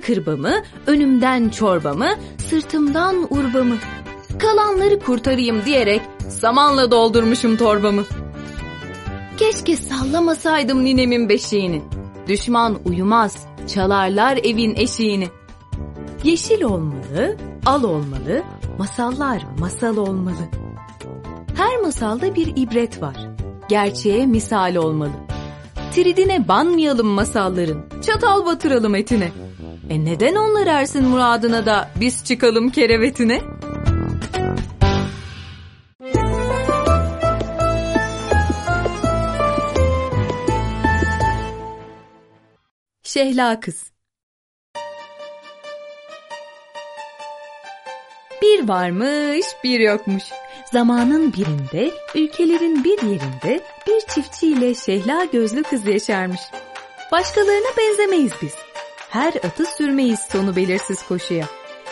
kırbamı, önümden çorbamı, sırtımdan urbamı. Kalanları kurtarayım diyerek samanla doldurmuşum torbamı. Keşke sallamasaydım ninemin beşiğini. Düşman uyumaz, çalarlar evin eşiğini. Yeşil olmalı, al olmalı, masallar masal olmalı. Her masalda bir ibret var. Gerçeğe misal olmalı. Tridine banmayalım masalların, çatal batıralım etine. E neden onlar ersin muradına da biz çıkalım kerevetine? Şehla Kız Bir varmış, bir yokmuş. Zamanın birinde, ülkelerin bir yerinde bir çiftçiyle şehla gözlü kız yaşarmış. Başkalarına benzemeyiz biz. Her atı sürmeyiz sonu belirsiz koşuya.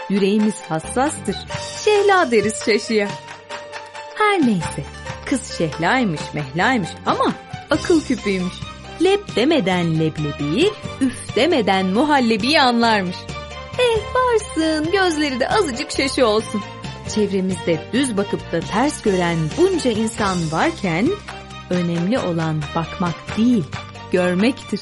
Yüreğimiz hassastır. Şehla deriz şaşıya. Her neyse, kız şehlaymış mehlaymış ama akıl küpüymüş. Lep demeden leblebiyi, üf demeden muhallebiyi anlarmış. Eh varsın gözleri de azıcık şaşı olsun. Çevremizde düz bakıp da ters gören bunca insan varken önemli olan bakmak değil, görmektir.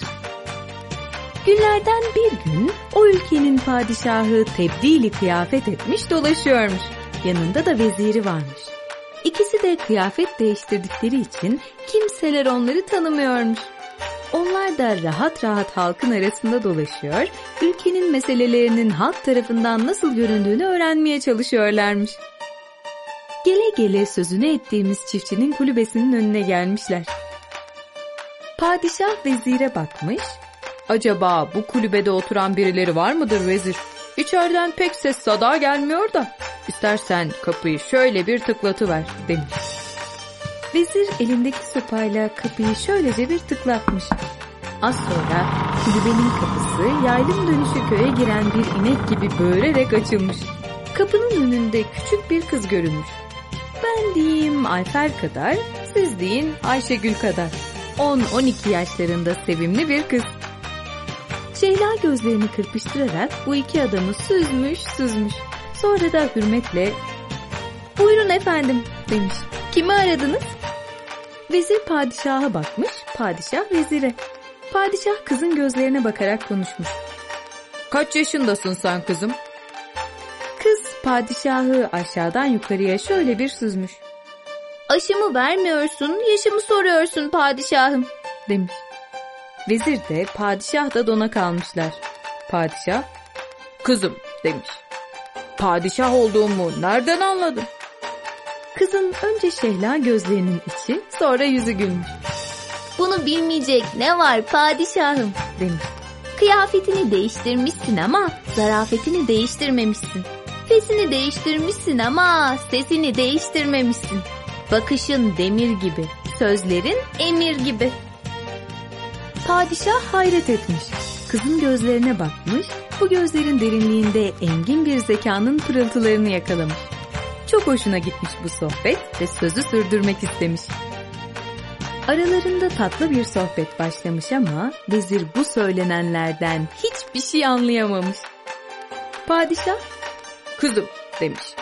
Günlerden bir gün o ülkenin padişahı tebdili kıyafet etmiş dolaşıyormuş. Yanında da veziri varmış. İkisi de kıyafet değiştirdikleri için kimseler onları tanımıyormuş. Onlar da rahat rahat halkın arasında dolaşıyor, ülkenin meselelerinin halk tarafından nasıl göründüğünü öğrenmeye çalışıyorlarmış. Gele gele sözünü ettiğimiz çiftçinin kulübesinin önüne gelmişler. Padişah vezire bakmış, acaba bu kulübede oturan birileri var mıdır vezir? İçeriden pek ses sada gelmiyor da, istersen kapıyı şöyle bir tıklatıver demiş. Vezir elindeki sopayla kapıyı şöylece bir tıklatmış. Az sonra kulübenin kapısı yaylım dönüşü köye giren bir inek gibi böğürerek açılmış. Kapının önünde küçük bir kız görünmüş. Ben diyeyim Ayfer kadar, siz deyin Ayşegül kadar. 10-12 yaşlarında sevimli bir kız. Şehla gözlerini kırpıştırarak bu iki adamı süzmüş süzmüş. Sonra da hürmetle ''Buyurun efendim'' demiş. ''Kimi aradınız?'' Vezir padişaha bakmış, padişah vezire. Padişah kızın gözlerine bakarak konuşmuş. Kaç yaşındasın sen kızım? Kız padişahı aşağıdan yukarıya şöyle bir süzmüş. Aşımı vermiyorsun, yaşımı soruyorsun padişahım demiş. Vezir de padişah da dona kalmışlar. Padişah, kızım demiş. Padişah olduğumu nereden anladın? Kızın önce şehla gözlerinin içi, sonra yüzü gülmüş. Bunu bilmeyecek ne var padişahım Demiş. Kıyafetini değiştirmişsin ama zarafetini değiştirmemişsin. Fesini değiştirmişsin ama sesini değiştirmemişsin. Bakışın demir gibi, sözlerin emir gibi. Padişah hayret etmiş. Kızın gözlerine bakmış, bu gözlerin derinliğinde engin bir zekanın pırıltılarını yakalamış. Çok hoşuna gitmiş bu sohbet ve sözü sürdürmek istemiş. Aralarında tatlı bir sohbet başlamış ama vezir bu söylenenlerden hiçbir şey anlayamamış. Padişah, kızım demiş.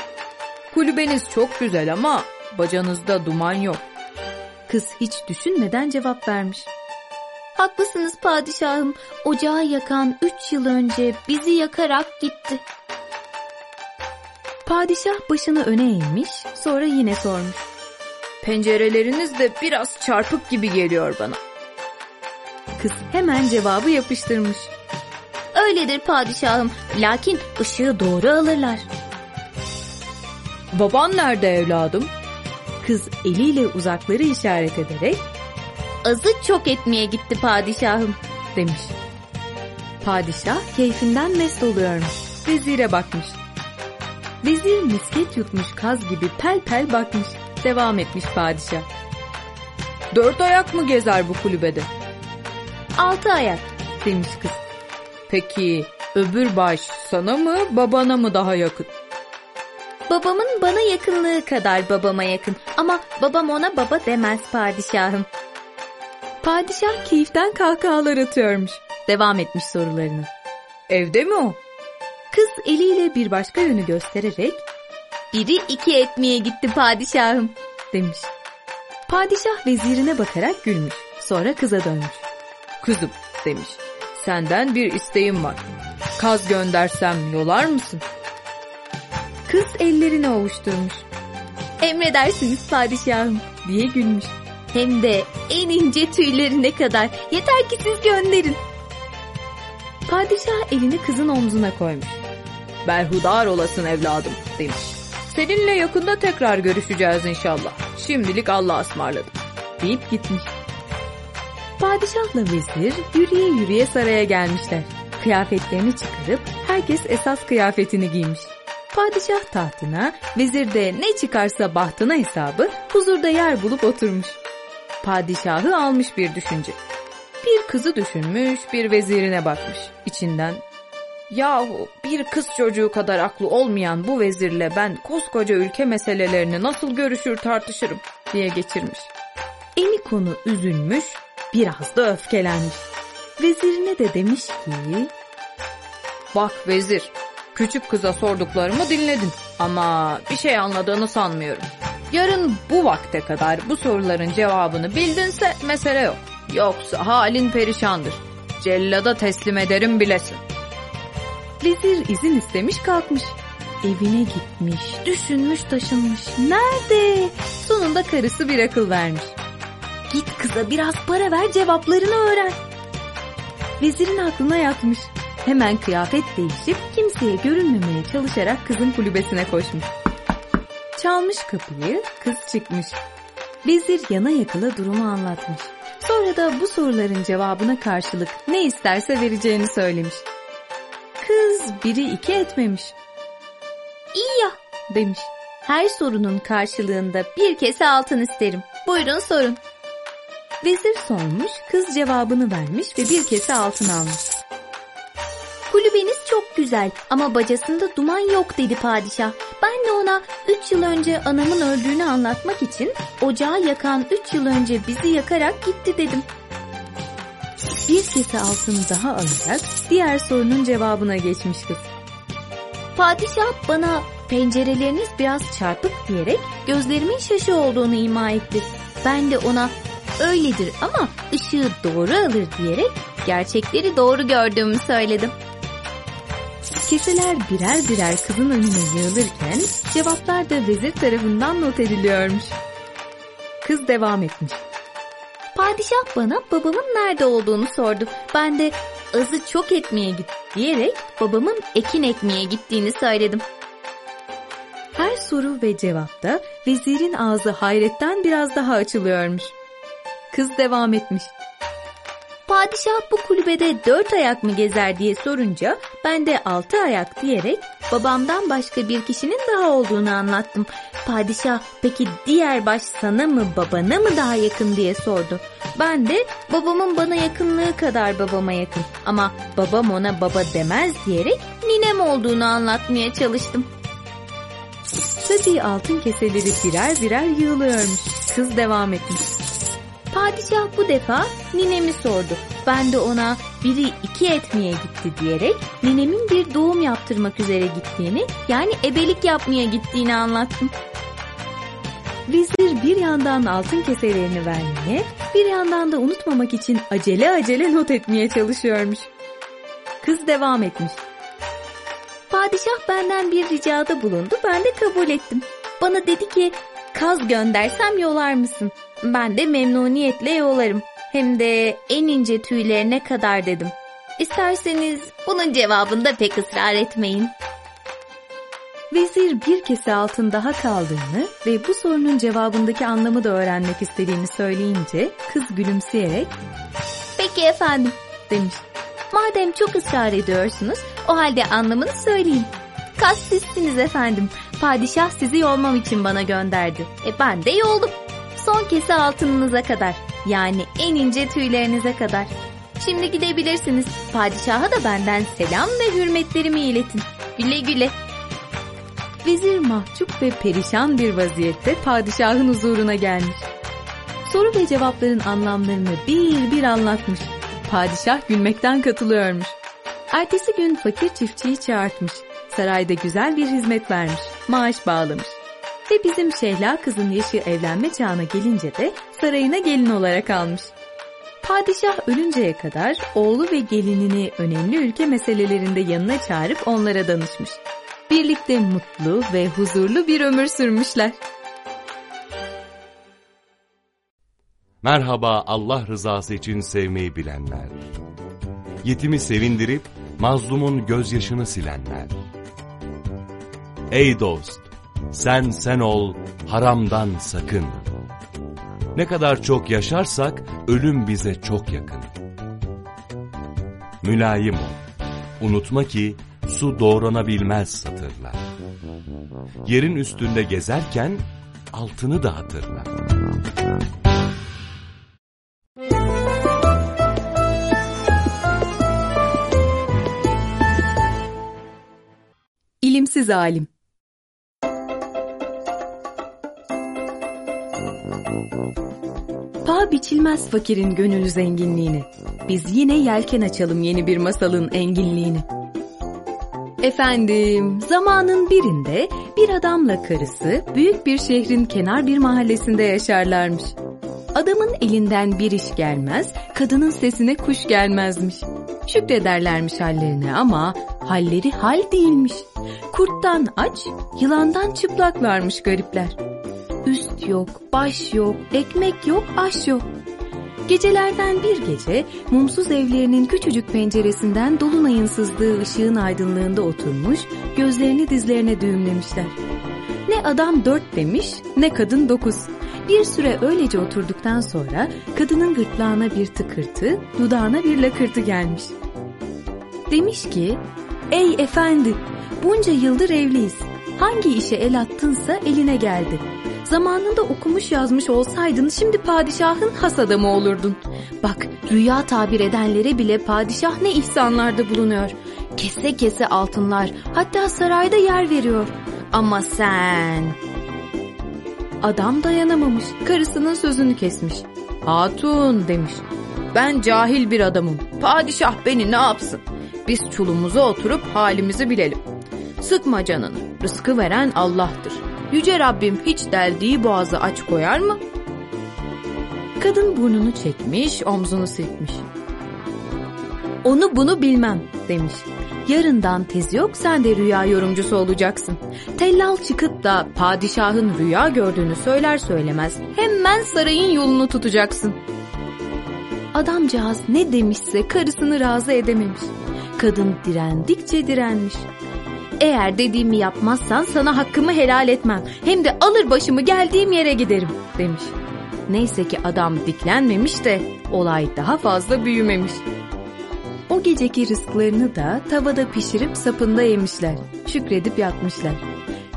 Kulübeniz çok güzel ama bacanızda duman yok. Kız hiç düşünmeden cevap vermiş. Haklısınız padişahım. Ocağı yakan üç yıl önce bizi yakarak gitti. Padişah başını öne eğmiş, sonra yine sormuş. Pencereleriniz de biraz çarpık gibi geliyor bana. Kız hemen cevabı yapıştırmış. Öyledir padişahım. Lakin ışığı doğru alırlar. Baban nerede evladım? Kız eliyle uzakları işaret ederek Azı çok etmeye gitti padişahım. demiş. Padişah keyfinden mest oluyormuş. Vezire bakmış. Vezir misket yutmuş kaz gibi pel pel bakmış. Devam etmiş padişah. Dört ayak mı gezer bu kulübede? Altı ayak. Demiş kız. Peki öbür baş sana mı babana mı daha yakın? Babamın bana yakınlığı kadar babama yakın. Ama babam ona baba demez padişahım. Padişah keyiften kahkahalar atıyormuş. Devam etmiş sorularını. Evde mi o? Kız eliyle bir başka yönü göstererek biri iki etmeye gitti padişahım demiş. Padişah vezirine bakarak gülmüş. Sonra kıza dönmüş. Kızım demiş. Senden bir isteğim var. Kaz göndersem yolar mısın? Kız ellerini ovuşturmuş. Emredersiniz padişahım diye gülmüş. Hem de en ince tüylerine kadar. Yeter ki siz gönderin. Padişah elini kızın omzuna koymuş. Berhudar olasın evladım demiş. Seninle yakında tekrar görüşeceğiz inşallah. Şimdilik Allah'a ısmarladım deyip gitmiş. Padişahla vezir yürüye yürüye saraya gelmişler. Kıyafetlerini çıkarıp herkes esas kıyafetini giymiş. Padişah tahtına, vezir de ne çıkarsa bahtına hesabı huzurda yer bulup oturmuş. Padişahı almış bir düşünce. Bir kızı düşünmüş, bir vezirine bakmış. İçinden Yahu bir kız çocuğu kadar aklı olmayan bu vezirle ben koskoca ülke meselelerini nasıl görüşür tartışırım diye geçirmiş. Eni konu üzülmüş, biraz da öfkelenmiş. Vezirine de demiş ki... Bak vezir, küçük kıza sorduklarımı dinledin ama bir şey anladığını sanmıyorum. Yarın bu vakte kadar bu soruların cevabını bildinse mesele yok. Yoksa halin perişandır. Cellada teslim ederim bilesin. Vezir izin istemiş kalkmış. Evine gitmiş, düşünmüş taşınmış. Nerede? Sonunda karısı bir akıl vermiş. Git kıza biraz para ver cevaplarını öğren. Vezirin aklına yatmış. Hemen kıyafet değişip kimseye görünmemeye çalışarak kızın kulübesine koşmuş. Çalmış kapıyı, kız çıkmış. Vezir yana yakıla durumu anlatmış. Sonra da bu soruların cevabına karşılık ne isterse vereceğini söylemiş. Kız biri iki etmemiş. İyi ya demiş. Her sorunun karşılığında bir kese altın isterim. Buyurun sorun. Vezir sormuş, kız cevabını vermiş ve bir kese altın almış. Kulübeniz çok güzel ama bacasında duman yok dedi padişah. Ben de ona üç yıl önce anamın öldüğünü anlatmak için ocağı yakan üç yıl önce bizi yakarak gitti dedim. Bir kese altın daha alarak diğer sorunun cevabına geçmiş kız. Padişah bana pencereleriniz biraz çarpık diyerek gözlerimin şaşı olduğunu ima etti. Ben de ona öyledir ama ışığı doğru alır diyerek gerçekleri doğru gördüğümü söyledim. Keseler birer birer kızın önüne yığılırken cevaplar da vezir tarafından not ediliyormuş. Kız devam etmiş. Padişah bana babamın nerede olduğunu sordu. Ben de azı çok etmeye git diyerek babamın ekin ekmeye gittiğini söyledim. Her soru ve cevapta vezirin ağzı hayretten biraz daha açılıyormuş. Kız devam etmiş. Padişah bu kulübede dört ayak mı gezer diye sorunca ben de altı ayak diyerek babamdan başka bir kişinin daha olduğunu anlattım. Padişah peki diğer baş sana mı babana mı daha yakın diye sordu. Ben de babamın bana yakınlığı kadar babama yakın ama babam ona baba demez diyerek ninem olduğunu anlatmaya çalıştım. Tabii altın keseleri birer birer yığılıyormuş. Kız devam etmiş. Padişah bu defa ninemi sordu. Ben de ona biri iki etmeye gitti diyerek ninemin bir doğum yaptırmak üzere gittiğini yani ebelik yapmaya gittiğini anlattım. Vezir bir yandan altın keselerini vermeye, bir yandan da unutmamak için acele acele not etmeye çalışıyormuş. Kız devam etmiş. Padişah benden bir ricada bulundu, ben de kabul ettim. Bana dedi ki, kaz göndersem yolar mısın? Ben de memnuniyetle yolarım. Hem de en ince tüylerine kadar dedim. İsterseniz bunun cevabında pek ısrar etmeyin. Vezir bir kese altın daha kaldığını ve bu sorunun cevabındaki anlamı da öğrenmek istediğini söyleyince kız gülümseyerek ''Peki efendim'' demiş. ''Madem çok ısrar ediyorsunuz o halde anlamını söyleyeyim. Kas sizsiniz efendim. Padişah sizi yolmam için bana gönderdi. E ben de yoldum. Son kese altınınıza kadar. Yani en ince tüylerinize kadar. Şimdi gidebilirsiniz. Padişaha da benden selam ve hürmetlerimi iletin. Güle güle. Vezir mahcup ve perişan bir vaziyette padişahın huzuruna gelmiş. Soru ve cevapların anlamlarını bir bir anlatmış. Padişah gülmekten katılıyormuş. Ertesi gün fakir çiftçiyi çağırtmış. Sarayda güzel bir hizmet vermiş. Maaş bağlamış. Ve bizim Şehla kızın yaşı evlenme çağına gelince de sarayına gelin olarak almış. Padişah ölünceye kadar oğlu ve gelinini önemli ülke meselelerinde yanına çağırıp onlara danışmış. Birlikte mutlu ve huzurlu bir ömür sürmüşler. Merhaba Allah rızası için sevmeyi bilenler. Yetimi sevindirip mazlumun gözyaşını silenler. Ey dost! Sen sen ol, haramdan sakın. Ne kadar çok yaşarsak ölüm bize çok yakın. Mülayim ol. Unutma ki su doğranabilmez satırlar. Yerin üstünde gezerken altını da hatırla. İlimsiz alim Paha biçilmez fakirin gönül zenginliğini. Biz yine yelken açalım yeni bir masalın enginliğini. Efendim, zamanın birinde bir adamla karısı büyük bir şehrin kenar bir mahallesinde yaşarlarmış. Adamın elinden bir iş gelmez, kadının sesine kuş gelmezmiş. Şükrederlermiş hallerine ama halleri hal değilmiş. Kurttan aç, yılandan çıplaklarmış garipler. Üst yok, baş yok, ekmek yok, aş yok. Gecelerden bir gece mumsuz evlerinin küçücük penceresinden dolunayın sızdığı ışığın aydınlığında oturmuş, gözlerini dizlerine düğümlemişler. Ne adam dört demiş, ne kadın dokuz. Bir süre öylece oturduktan sonra kadının gırtlağına bir tıkırtı, dudağına bir lakırtı gelmiş. Demiş ki, ''Ey efendi, bunca yıldır evliyiz. Hangi işe el attınsa eline geldi. Zamanında okumuş yazmış olsaydın şimdi padişahın has adamı olurdun. Bak rüya tabir edenlere bile padişah ne ihsanlarda bulunuyor. Kese kese altınlar hatta sarayda yer veriyor. Ama sen... Adam dayanamamış karısının sözünü kesmiş. Hatun demiş. Ben cahil bir adamım. Padişah beni ne yapsın? Biz çulumuza oturup halimizi bilelim. Sıkma canını. Rızkı veren Allah'tır. Yüce Rabbim hiç deldiği boğazı aç koyar mı? Kadın burnunu çekmiş, omzunu silkmiş. Onu bunu bilmem demiş. Yarından tez yok sen de rüya yorumcusu olacaksın. Tellal çıkıp da padişahın rüya gördüğünü söyler söylemez hemen sarayın yolunu tutacaksın. Adamcağız ne demişse karısını razı edememiş. Kadın direndikçe direnmiş. Eğer dediğimi yapmazsan sana hakkımı helal etmem. Hem de alır başımı geldiğim yere giderim demiş. Neyse ki adam diklenmemiş de olay daha fazla büyümemiş. O geceki rızklarını da tavada pişirip sapında yemişler. Şükredip yatmışlar.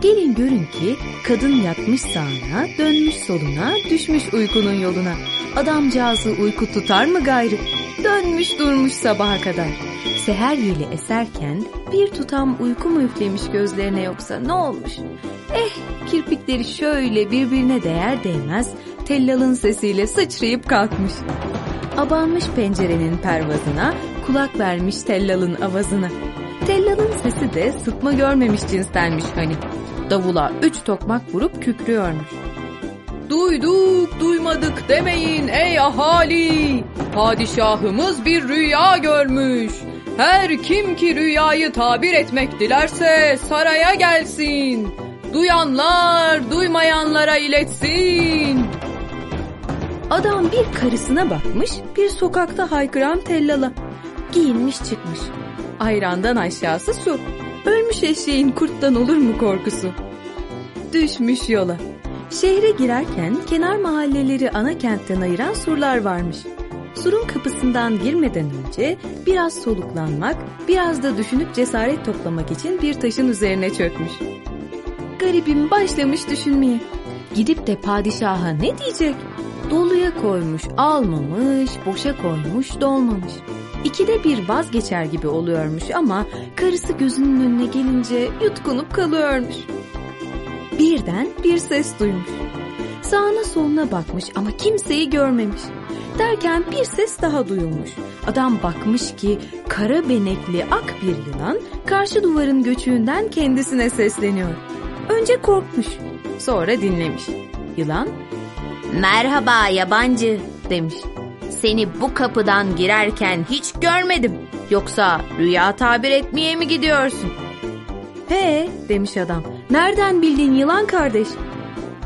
Gelin görün ki kadın yatmış sağına, dönmüş soluna, düşmüş uykunun yoluna. Adamcağızı uyku tutar mı gayrı? Dönmüş durmuş sabaha kadar. Seher yeli eserken bir tutam uyku mu üflemiş gözlerine yoksa ne olmuş? Eh kirpikleri şöyle birbirine değer değmez tellalın sesiyle sıçrayıp kalkmış. Abanmış pencerenin pervazına kulak vermiş tellalın avazına. Tellalın sesi de sıtma görmemiş cinstenmiş hani. Davula üç tokmak vurup kükrüyormuş. Duyduk duymadık demeyin ey ahali. Padişahımız bir rüya görmüş. Her kim ki rüyayı tabir etmek dilerse saraya gelsin. Duyanlar duymayanlara iletsin. Adam bir karısına bakmış, bir sokakta haykıran tellala. Giyinmiş çıkmış. Ayrandan aşağısı su. Ölmüş eşeğin kurttan olur mu korkusu? Düşmüş yola. Şehre girerken kenar mahalleleri ana kentten ayıran surlar varmış. Surun kapısından girmeden önce biraz soluklanmak, biraz da düşünüp cesaret toplamak için bir taşın üzerine çökmüş. Garibim başlamış düşünmeye. Gidip de padişaha ne diyecek? Doluya koymuş, almamış, boşa koymuş, dolmamış. İkide bir vazgeçer gibi oluyormuş ama karısı gözünün önüne gelince yutkunup kalıyormuş. Birden bir ses duymuş. Sağına soluna bakmış ama kimseyi görmemiş. Derken bir ses daha duyulmuş. Adam bakmış ki kara benekli ak bir yılan karşı duvarın göçüğünden kendisine sesleniyor. Önce korkmuş, sonra dinlemiş. Yılan, ''Merhaba yabancı'' demiş. ''Seni bu kapıdan girerken hiç görmedim. Yoksa rüya tabir etmeye mi gidiyorsun?'' ''He'' demiş adam. ''Nereden bildin yılan kardeş?''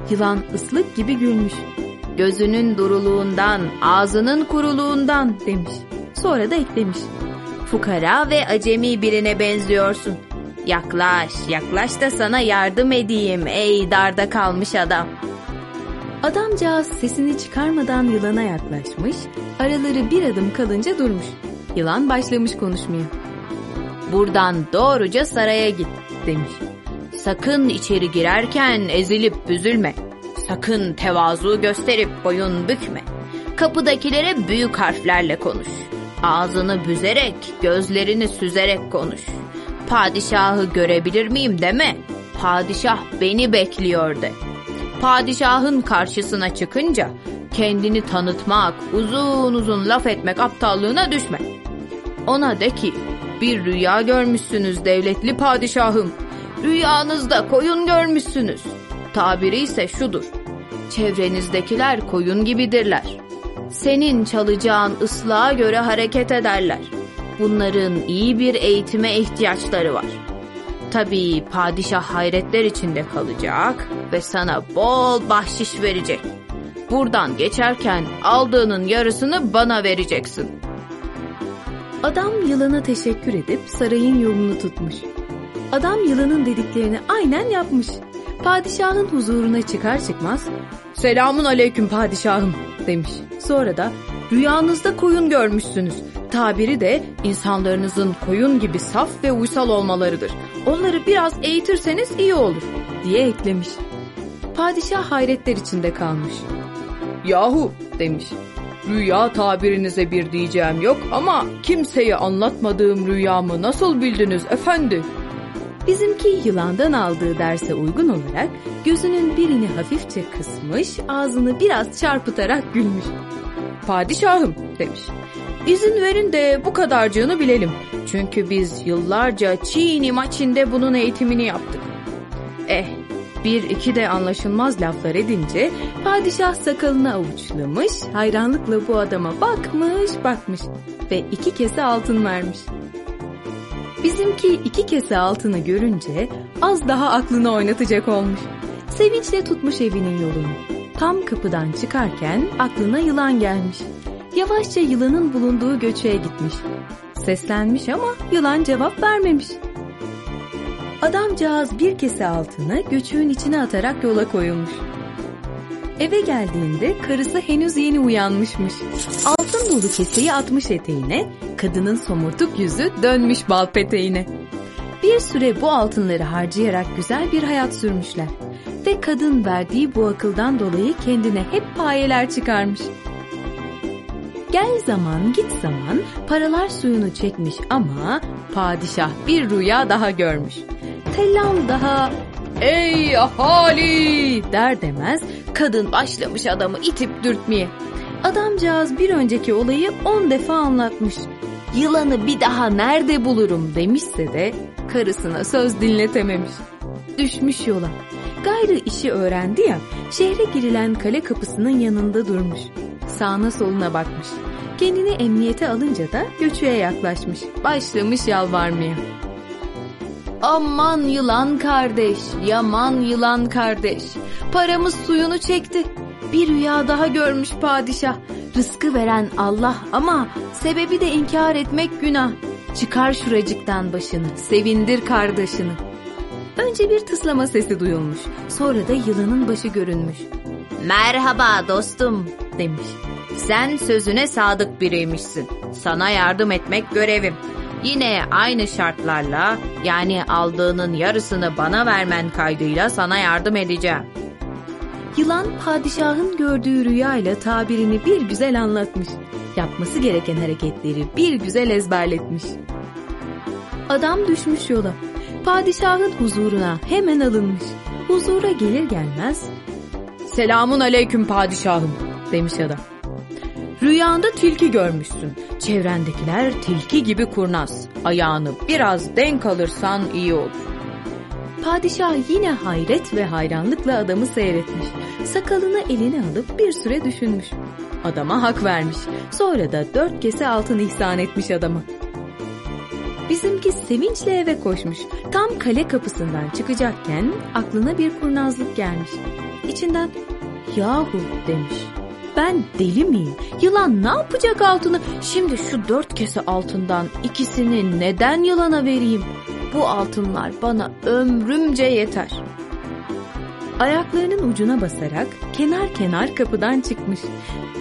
Yılan ıslık gibi gülmüş. Gözünün duruluğundan, ağzının kuruluğundan demiş. Sonra da eklemiş. Fukara ve acemi birine benziyorsun. Yaklaş, yaklaş da sana yardım edeyim ey darda kalmış adam. Adamcağız sesini çıkarmadan yılana yaklaşmış, araları bir adım kalınca durmuş. Yılan başlamış konuşmaya. Buradan doğruca saraya git demiş. Sakın içeri girerken ezilip büzülme. Sakın tevazu gösterip boyun bükme. Kapıdakilere büyük harflerle konuş. Ağzını büzerek, gözlerini süzerek konuş. Padişahı görebilir miyim deme. Padişah beni bekliyor de. Padişahın karşısına çıkınca kendini tanıtmak, uzun uzun laf etmek aptallığına düşme. Ona de ki bir rüya görmüşsünüz devletli padişahım. Rüyanızda koyun görmüşsünüz. Tabiri ise şudur. Çevrenizdekiler koyun gibidirler. Senin çalacağın ıslaha göre hareket ederler. Bunların iyi bir eğitime ihtiyaçları var. Tabii padişah hayretler içinde kalacak ve sana bol bahşiş verecek. Buradan geçerken aldığının yarısını bana vereceksin. Adam yılana teşekkür edip sarayın yolunu tutmuş. Adam yılanın dediklerini aynen yapmış. Padişahın huzuruna çıkar çıkmaz Selamun aleyküm padişahım demiş. Sonra da rüyanızda koyun görmüşsünüz. Tabiri de insanlarınızın koyun gibi saf ve uysal olmalarıdır. Onları biraz eğitirseniz iyi olur diye eklemiş. Padişah hayretler içinde kalmış. Yahu demiş. Rüya tabirinize bir diyeceğim yok ama kimseye anlatmadığım rüyamı nasıl bildiniz efendi? Bizimki yılandan aldığı derse uygun olarak gözünün birini hafifçe kısmış, ağzını biraz çarpıtarak gülmüş. Padişahım demiş. İzin verin de bu kadarcığını bilelim. Çünkü biz yıllarca Çin'i maçinde bunun eğitimini yaptık. Eh bir iki de anlaşılmaz laflar edince padişah sakalını avuçlamış, hayranlıkla bu adama bakmış bakmış ve iki kese altın vermiş. Bizimki iki kese altını görünce az daha aklını oynatacak olmuş. Sevinçle tutmuş evinin yolunu. Tam kapıdan çıkarken aklına yılan gelmiş. Yavaşça yılanın bulunduğu göçeğe gitmiş. Seslenmiş ama yılan cevap vermemiş. Adamcağız bir kese altını göçüğün içine atarak yola koyulmuş. Eve geldiğinde karısı henüz yeni uyanmışmış. Altın dolu keseyi atmış eteğine, kadının somurtuk yüzü dönmüş bal peteğine. Bir süre bu altınları harcayarak güzel bir hayat sürmüşler. Ve kadın verdiği bu akıldan dolayı kendine hep payeler çıkarmış. Gel zaman git zaman paralar suyunu çekmiş ama padişah bir rüya daha görmüş. Tellam daha ''Ey ahali!'' der demez kadın başlamış adamı itip dürtmeye. Adamcağız bir önceki olayı on defa anlatmış. Yılanı bir daha nerede bulurum demişse de karısına söz dinletememiş. Düşmüş yola. Gayrı işi öğrendi ya şehre girilen kale kapısının yanında durmuş. Sağına soluna bakmış. Kendini emniyete alınca da göçüğe yaklaşmış. Başlamış yalvarmaya. Aman yılan kardeş, yaman yılan kardeş. Paramız suyunu çekti. Bir rüya daha görmüş padişah. Rızkı veren Allah ama sebebi de inkar etmek günah. Çıkar şuracıktan başını, sevindir kardeşini. Önce bir tıslama sesi duyulmuş. Sonra da yılanın başı görünmüş. Merhaba dostum demiş. Sen sözüne sadık biriymişsin. Sana yardım etmek görevim. Yine aynı şartlarla yani aldığının yarısını bana vermen kaydıyla sana yardım edeceğim. Yılan padişahın gördüğü rüyayla tabirini bir güzel anlatmış. Yapması gereken hareketleri bir güzel ezberletmiş. Adam düşmüş yola. Padişahın huzuruna hemen alınmış. Huzura gelir gelmez Selamun aleyküm padişahım demiş adam. Rüyanda tilki görmüşsün. Çevrendekiler tilki gibi kurnaz. Ayağını biraz denk alırsan iyi olur. Padişah yine hayret ve hayranlıkla adamı seyretmiş. Sakalını eline alıp bir süre düşünmüş. Adama hak vermiş. Sonra da dört kese altın ihsan etmiş adama. Bizimki sevinçle eve koşmuş. Tam kale kapısından çıkacakken aklına bir kurnazlık gelmiş. İçinden yahu demiş. Ben deli miyim? Yılan ne yapacak altını? Şimdi şu dört kese altından ikisini neden yılana vereyim? Bu altınlar bana ömrümce yeter. Ayaklarının ucuna basarak kenar kenar kapıdan çıkmış.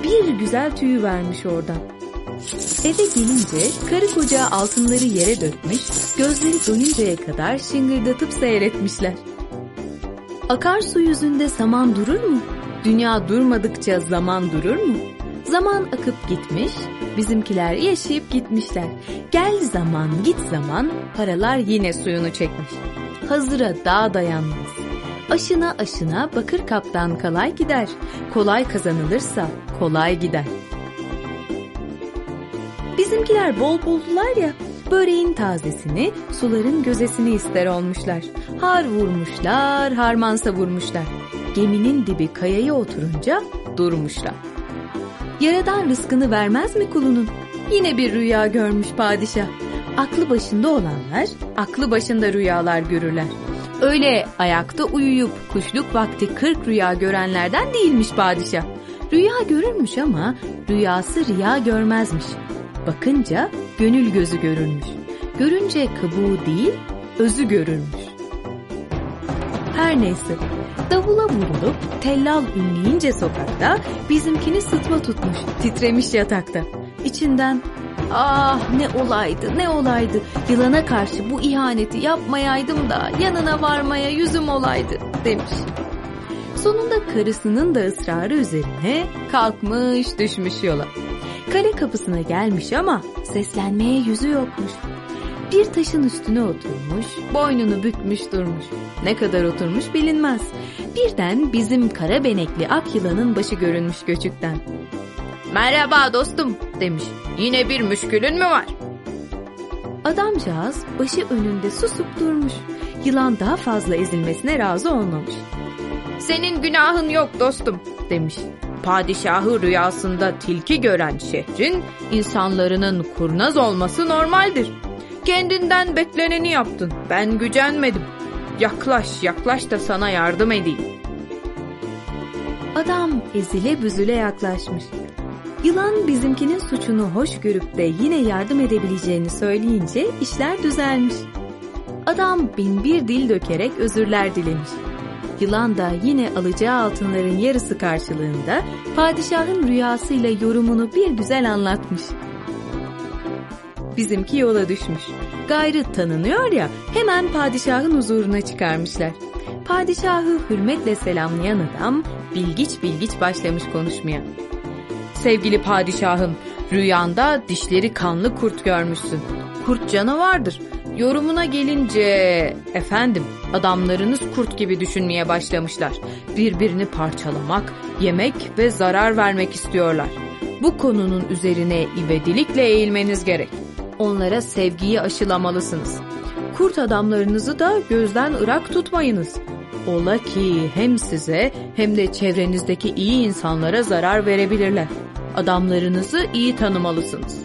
Bir güzel tüyü vermiş oradan. Eve gelince karı koca altınları yere dökmüş, gözleri doyuncaya kadar şıngırdatıp seyretmişler. Akarsu yüzünde saman durur mu? Dünya durmadıkça zaman durur mu? Zaman akıp gitmiş, bizimkiler yaşayıp gitmişler. Gel zaman git zaman paralar yine suyunu çekmiş. Hazıra dağ dayanmaz. Aşına aşına bakır kaptan kalay gider. Kolay kazanılırsa kolay gider. Bizimkiler bol buldular ya, böreğin tazesini, suların gözesini ister olmuşlar. Har vurmuşlar, harman savurmuşlar. Geminin dibi kayaya oturunca durmuşlar. Yaradan rızkını vermez mi kulunun? Yine bir rüya görmüş padişah. Aklı başında olanlar, aklı başında rüyalar görürler. Öyle ayakta uyuyup kuşluk vakti kırk rüya görenlerden değilmiş padişah. Rüya görürmüş ama rüyası riya görmezmiş. Bakınca gönül gözü görürmüş. Görünce kabuğu değil, özü görürmüş. Her neyse, davula vurulup tellal ünleyince sokakta bizimkini sıtma tutmuş, titremiş yatakta. İçinden ah ne olaydı ne olaydı yılana karşı bu ihaneti yapmayaydım da yanına varmaya yüzüm olaydı demiş. Sonunda karısının da ısrarı üzerine kalkmış düşmüş yola. Kale kapısına gelmiş ama seslenmeye yüzü yokmuş. Bir taşın üstüne oturmuş, boynunu bükmüş durmuş. Ne kadar oturmuş bilinmez. Birden bizim kara benekli ak yılanın başı görünmüş göçükten. Merhaba dostum demiş. Yine bir müşkülün mü var? Adamcağız başı önünde susup durmuş. Yılan daha fazla ezilmesine razı olmamış. Senin günahın yok dostum demiş. Padişahı rüyasında tilki gören şehrin insanlarının kurnaz olması normaldir. Kendinden bekleneni yaptın. Ben gücenmedim. Yaklaş, yaklaş da sana yardım edeyim. Adam ezile büzüle yaklaşmış. Yılan bizimkinin suçunu hoş görüp de yine yardım edebileceğini söyleyince işler düzelmiş. Adam bin bir dil dökerek özürler dilemiş. Yılan da yine alacağı altınların yarısı karşılığında padişahın rüyasıyla yorumunu bir güzel anlatmış. Bizimki yola düşmüş. Gayrı tanınıyor ya hemen padişahın huzuruna çıkarmışlar. Padişahı hürmetle selamlayan adam bilgiç bilgiç başlamış konuşmaya. Sevgili padişahım, rüyanda dişleri kanlı kurt görmüşsün. Kurt canavardır. Yorumuna gelince efendim adamlarınız kurt gibi düşünmeye başlamışlar. Birbirini parçalamak, yemek ve zarar vermek istiyorlar. Bu konunun üzerine ivedilikle eğilmeniz gerek. Onlara sevgiyi aşılamalısınız. Kurt adamlarınızı da gözden ırak tutmayınız. Ola ki hem size hem de çevrenizdeki iyi insanlara zarar verebilirler. Adamlarınızı iyi tanımalısınız.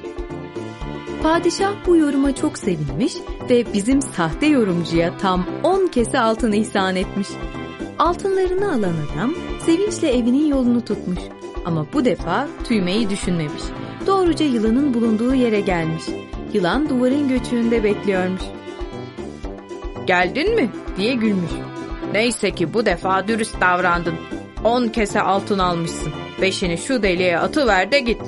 Padişah bu yoruma çok sevinmiş ve bizim sahte yorumcuya tam 10 kese altın ihsan etmiş. Altınlarını alan adam sevinçle evinin yolunu tutmuş. Ama bu defa tüymeyi düşünmemiş. Doğruca yılanın bulunduğu yere gelmiş. Yılan duvarın göçüğünde bekliyormuş. Geldin mi diye gülmüş. Neyse ki bu defa dürüst davrandın. 10 kese altın almışsın. Beşini şu deliğe atıver de git.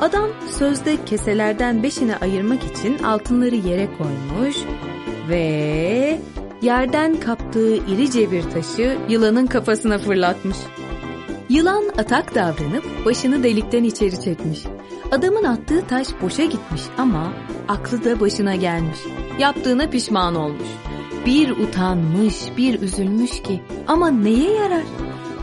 Adam sözde keselerden beşini ayırmak için altınları yere koymuş ve yerden kaptığı irice bir taşı yılanın kafasına fırlatmış. Yılan atak davranıp başını delikten içeri çekmiş. Adamın attığı taş boşa gitmiş ama aklı da başına gelmiş. Yaptığına pişman olmuş. Bir utanmış, bir üzülmüş ki ama neye yarar?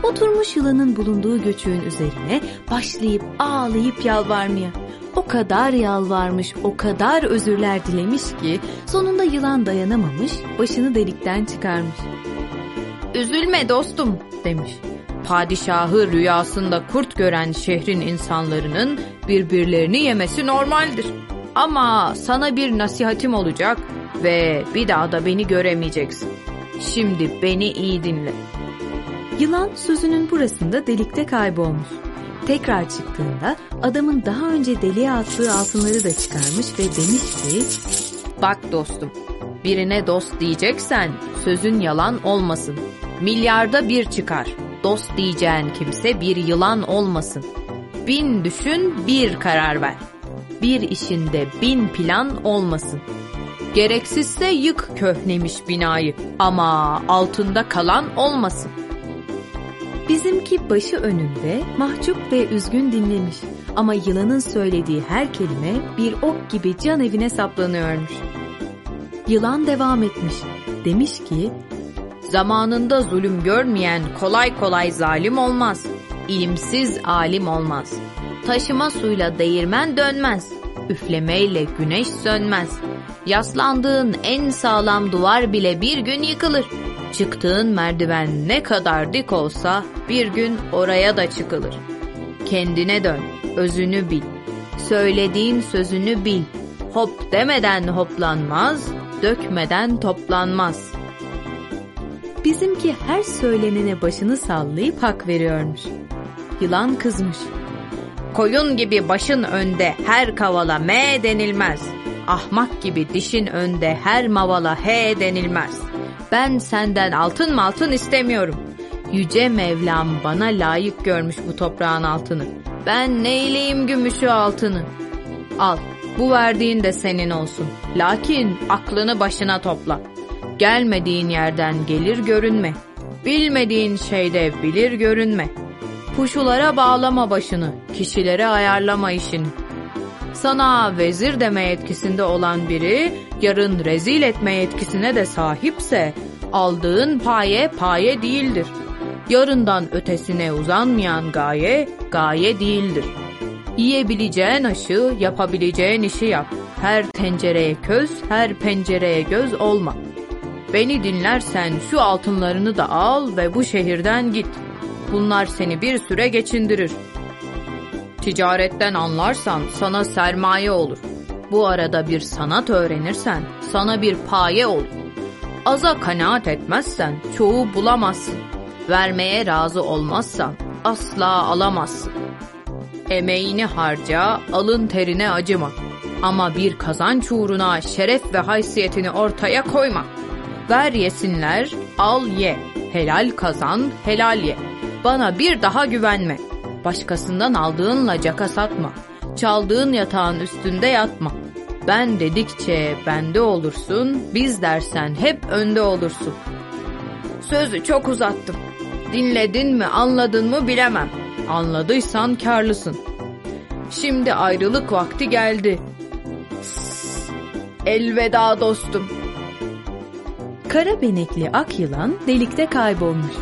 Oturmuş yılanın bulunduğu göçüğün üzerine başlayıp ağlayıp yalvarmaya. O kadar yalvarmış, o kadar özürler dilemiş ki sonunda yılan dayanamamış, başını delikten çıkarmış. Üzülme dostum demiş. Padişahı rüyasında kurt gören şehrin insanlarının birbirlerini yemesi normaldir. Ama sana bir nasihatim olacak ve bir daha da beni göremeyeceksin. Şimdi beni iyi dinle. Yılan sözünün burasında delikte kaybolmuş. Tekrar çıktığında adamın daha önce deliğe attığı altınları da çıkarmış ve demiş ki... Bak dostum, birine dost diyeceksen sözün yalan olmasın. Milyarda bir çıkar. Dost diyeceğin kimse bir yılan olmasın. Bin düşün, bir karar ver. Bir işinde bin plan olmasın. Gereksizse yık köhnemiş binayı ama altında kalan olmasın. Bizimki başı önünde mahcup ve üzgün dinlemiş ama yılanın söylediği her kelime bir ok gibi can evine saplanıyormuş. Yılan devam etmiş. Demiş ki, Zamanında zulüm görmeyen kolay kolay zalim olmaz. İlimsiz alim olmaz. Taşıma suyla değirmen dönmez. Üflemeyle güneş sönmez. Yaslandığın en sağlam duvar bile bir gün yıkılır. Çıktığın merdiven ne kadar dik olsa bir gün oraya da çıkılır. Kendine dön, özünü bil. Söylediğin sözünü bil. Hop demeden hoplanmaz, dökmeden toplanmaz. Bizimki her söylenene başını sallayıp hak veriyormuş. Yılan kızmış. Koyun gibi başın önde her kavala me denilmez. Ahmak gibi dişin önde her mavala he denilmez. Ben senden altın maltın istemiyorum. Yüce Mevlam bana layık görmüş bu toprağın altını. Ben neyleyim gümüşü altını. Al, bu verdiğin de senin olsun. Lakin aklını başına topla. Gelmediğin yerden gelir görünme. Bilmediğin şeyde bilir görünme. Puşulara bağlama başını, kişilere ayarlama işini. Sana vezir deme yetkisinde olan biri yarın rezil etme yetkisine de sahipse aldığın paye paye değildir. Yarından ötesine uzanmayan gaye gaye değildir. Yiyebileceğin aşı, yapabileceğin işi yap. Her tencereye köz, her pencereye göz olma. Beni dinlersen şu altınlarını da al ve bu şehirden git. Bunlar seni bir süre geçindirir. Ticaretten anlarsan sana sermaye olur. Bu arada bir sanat öğrenirsen sana bir paye olur. Aza kanaat etmezsen çoğu bulamazsın. Vermeye razı olmazsan asla alamazsın. Emeğini harca, alın terine acıma. Ama bir kazanç uğruna şeref ve haysiyetini ortaya koyma. Ver yesinler, al ye. Helal kazan, helal ye. Bana bir daha güvenme. Başkasından aldığınla caka satma. Çaldığın yatağın üstünde yatma. Ben dedikçe bende olursun, biz dersen hep önde olursun. Sözü çok uzattım. Dinledin mi, anladın mı bilemem. Anladıysan karlısın. Şimdi ayrılık vakti geldi. Elveda dostum. Kara benekli ak yılan delikte kaybolmuş.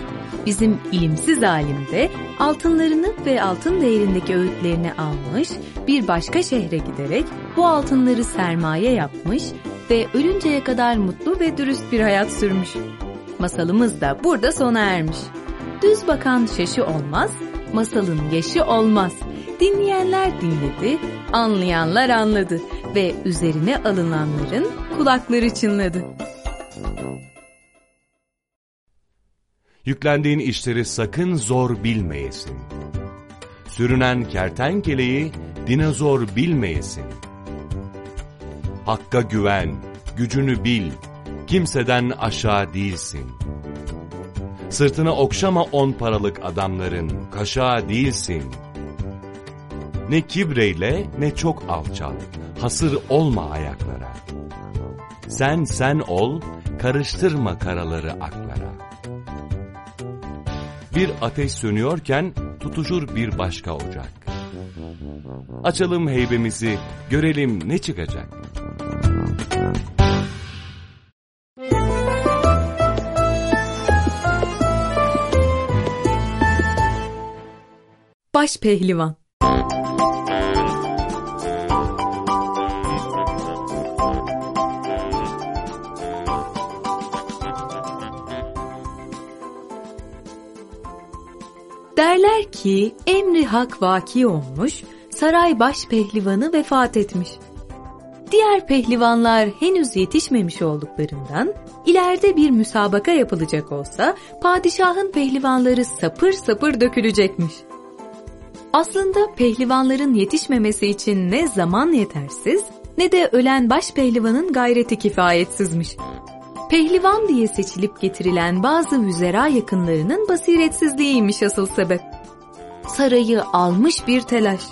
Bizim ilimsiz alim de altınlarını ve altın değerindeki öğütlerini almış, bir başka şehre giderek bu altınları sermaye yapmış ve ölünceye kadar mutlu ve dürüst bir hayat sürmüş. Masalımız da burada sona ermiş. Düz bakan şaşı olmaz, masalın yaşı olmaz. Dinleyenler dinledi, anlayanlar anladı ve üzerine alınanların kulakları çınladı. Yüklendiğin işleri sakın zor bilmeyesin. Sürünen kertenkeleyi dinozor bilmeyesin. Hakka güven, gücünü bil, kimseden aşağı değilsin. Sırtına okşama on paralık adamların, kaşağı değilsin. Ne kibreyle ne çok alçal, hasır olma ayaklara. Sen sen ol, karıştırma karaları aklara. Bir ateş sönüyorken tutuşur bir başka ocak. Açalım heybemizi, görelim ne çıkacak. Baş Pehlivan ki emri hak vaki olmuş, saray baş pehlivanı vefat etmiş. Diğer pehlivanlar henüz yetişmemiş olduklarından ileride bir müsabaka yapılacak olsa padişahın pehlivanları sapır sapır dökülecekmiş. Aslında pehlivanların yetişmemesi için ne zaman yetersiz ne de ölen baş pehlivanın gayreti kifayetsizmiş. Pehlivan diye seçilip getirilen bazı vüzera yakınlarının basiretsizliğiymiş asıl sebep. Sarayı almış bir telaş.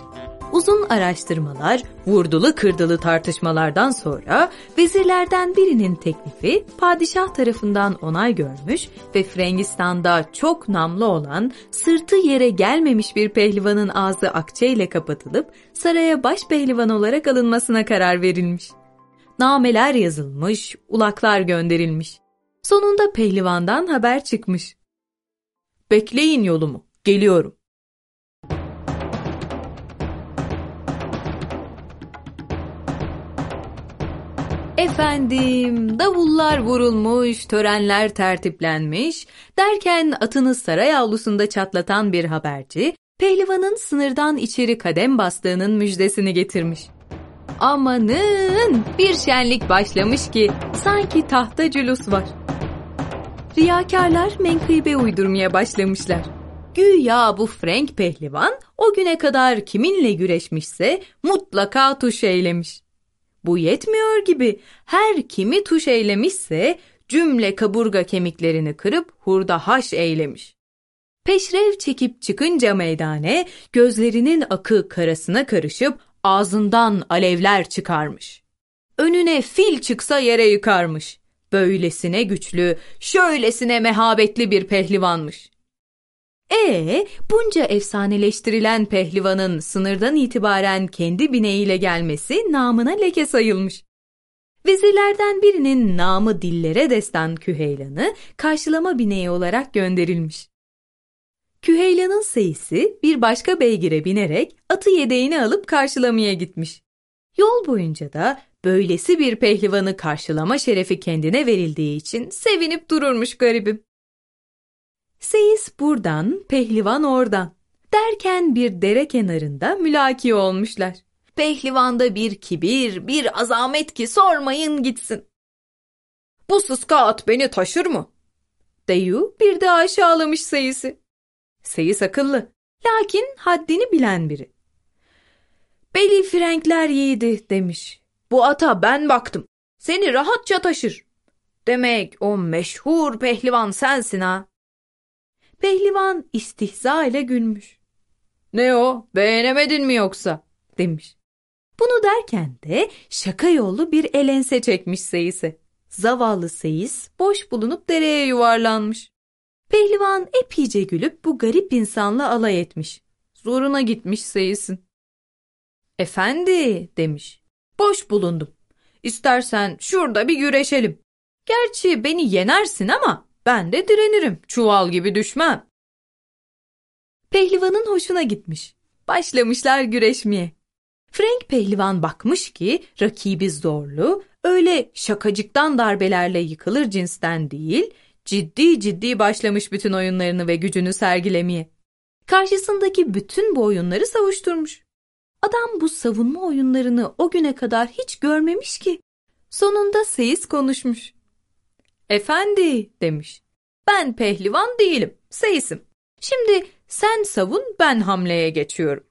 Uzun araştırmalar, vurdulu kırdılı tartışmalardan sonra vezirlerden birinin teklifi padişah tarafından onay görmüş ve Frangistan'da çok namlı olan sırtı yere gelmemiş bir pehlivanın ağzı akçeyle kapatılıp saraya baş pehlivan olarak alınmasına karar verilmiş. Nameler yazılmış, ulaklar gönderilmiş. Sonunda pehlivandan haber çıkmış. Bekleyin yolumu, geliyorum. Efendim, davullar vurulmuş, törenler tertiplenmiş, derken atını saray avlusunda çatlatan bir haberci, pehlivanın sınırdan içeri kadem bastığının müjdesini getirmiş. Amanın bir şenlik başlamış ki sanki tahta cülus var. Riyakarlar menkıbe uydurmaya başlamışlar. Güya bu Frank pehlivan o güne kadar kiminle güreşmişse mutlaka tuş eylemiş. Bu yetmiyor gibi her kimi tuş eylemişse cümle kaburga kemiklerini kırıp hurda haş eylemiş. Peşrev çekip çıkınca meydane gözlerinin akı karasına karışıp ağzından alevler çıkarmış. Önüne fil çıksa yere yıkarmış. Böylesine güçlü, şöylesine mehabetli bir pehlivanmış. E bunca efsaneleştirilen pehlivanın sınırdan itibaren kendi bineğiyle gelmesi namına leke sayılmış. Vezirlerden birinin namı dillere destan Küheylan'ı karşılama bineği olarak gönderilmiş. Küheylan'ın seyisi bir başka beygire binerek atı yedeğini alıp karşılamaya gitmiş. Yol boyunca da böylesi bir pehlivanı karşılama şerefi kendine verildiği için sevinip dururmuş garibim. Seyis buradan, pehlivan oradan. Derken bir dere kenarında mülaki olmuşlar. Pehlivanda bir kibir, bir azamet ki sormayın gitsin. Bu sıska at beni taşır mı? Deyu bir de aşağılamış Seyis'i. Seyis akıllı, lakin haddini bilen biri. Beli frenkler yiğidi demiş. Bu ata ben baktım. Seni rahatça taşır. Demek o meşhur pehlivan sensin ha. Pehlivan istihza ile gülmüş. Ne o beğenemedin mi yoksa demiş. Bunu derken de şaka yollu bir elense çekmiş Seyis'e. Zavallı Seyis boş bulunup dereye yuvarlanmış. Pehlivan epeyce gülüp bu garip insanla alay etmiş. Zoruna gitmiş Seyis'in. Efendi demiş. Boş bulundum. İstersen şurada bir güreşelim. Gerçi beni yenersin ama ben de direnirim. Çuval gibi düşmem. Pehlivanın hoşuna gitmiş. Başlamışlar güreşmeye. Frank pehlivan bakmış ki rakibi zorlu, öyle şakacıktan darbelerle yıkılır cinsten değil, ciddi ciddi başlamış bütün oyunlarını ve gücünü sergilemeye. Karşısındaki bütün bu oyunları savuşturmuş. Adam bu savunma oyunlarını o güne kadar hiç görmemiş ki. Sonunda seyis konuşmuş. Efendi demiş. Ben pehlivan değilim, seyisim. Şimdi sen savun ben hamleye geçiyorum.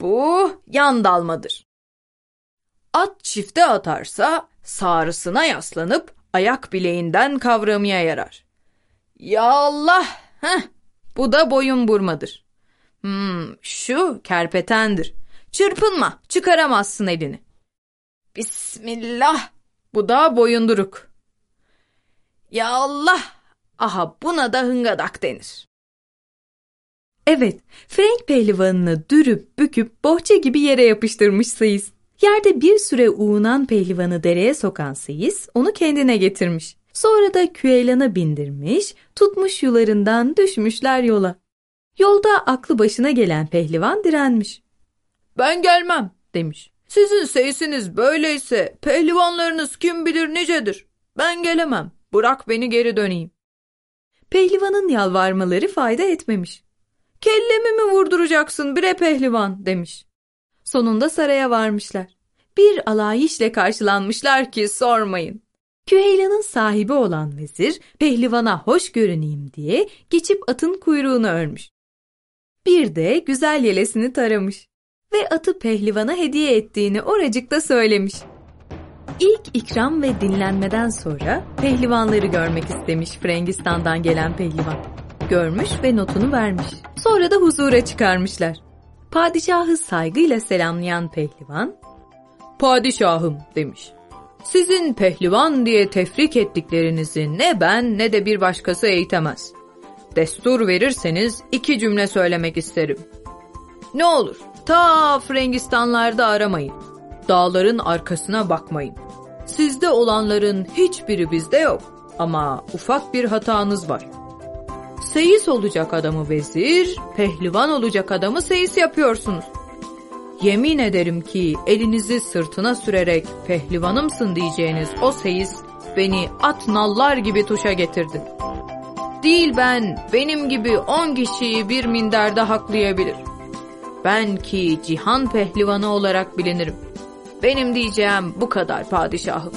Bu yan dalmadır. At çifte atarsa sağrısına yaslanıp ayak bileğinden kavramaya yarar. Ya Allah! Heh, bu da boyun burmadır. Hmm, şu kerpetendir. Çırpınma, çıkaramazsın elini. Bismillah, bu da boyunduruk. Ya Allah! Aha buna da hıngadak denir. Evet, Frank pehlivanını dürüp büküp bohça gibi yere yapıştırmış Seyis. Yerde bir süre uğunan pehlivanı dereye sokan Seyis onu kendine getirmiş. Sonra da küeylana bindirmiş, tutmuş yularından düşmüşler yola. Yolda aklı başına gelen pehlivan direnmiş. Ben gelmem demiş. Sizin seyisiniz böyleyse pehlivanlarınız kim bilir nicedir. Ben gelemem. Bırak beni geri döneyim. Pehlivanın yalvarmaları fayda etmemiş. Kellemi mi vurduracaksın bre pehlivan demiş. Sonunda saraya varmışlar. Bir alayişle karşılanmışlar ki sormayın. Küheylanın sahibi olan vezir pehlivana hoş görüneyim diye geçip atın kuyruğunu örmüş. Bir de güzel yelesini taramış ve atı pehlivana hediye ettiğini oracıkta söylemiş. İlk ikram ve dinlenmeden sonra pehlivanları görmek istemiş Frangistan'dan gelen pehlivan. Görmüş ve notunu vermiş. Sonra da huzura çıkarmışlar. Padişahı saygıyla selamlayan pehlivan, Padişahım demiş. Sizin pehlivan diye tefrik ettiklerinizi ne ben ne de bir başkası eğitemez. Destur verirseniz iki cümle söylemek isterim. Ne olur ta Frangistanlarda aramayın. Dağların arkasına bakmayın. Sizde olanların hiçbiri bizde yok. Ama ufak bir hatanız var. Seyis olacak adamı vezir, pehlivan olacak adamı seyis yapıyorsunuz. Yemin ederim ki elinizi sırtına sürerek pehlivanımsın diyeceğiniz o seyis beni at nallar gibi tuşa getirdi. Değil ben, benim gibi on kişiyi bir minderde haklayabilir. Ben ki cihan pehlivanı olarak bilinirim. Benim diyeceğim bu kadar padişahım.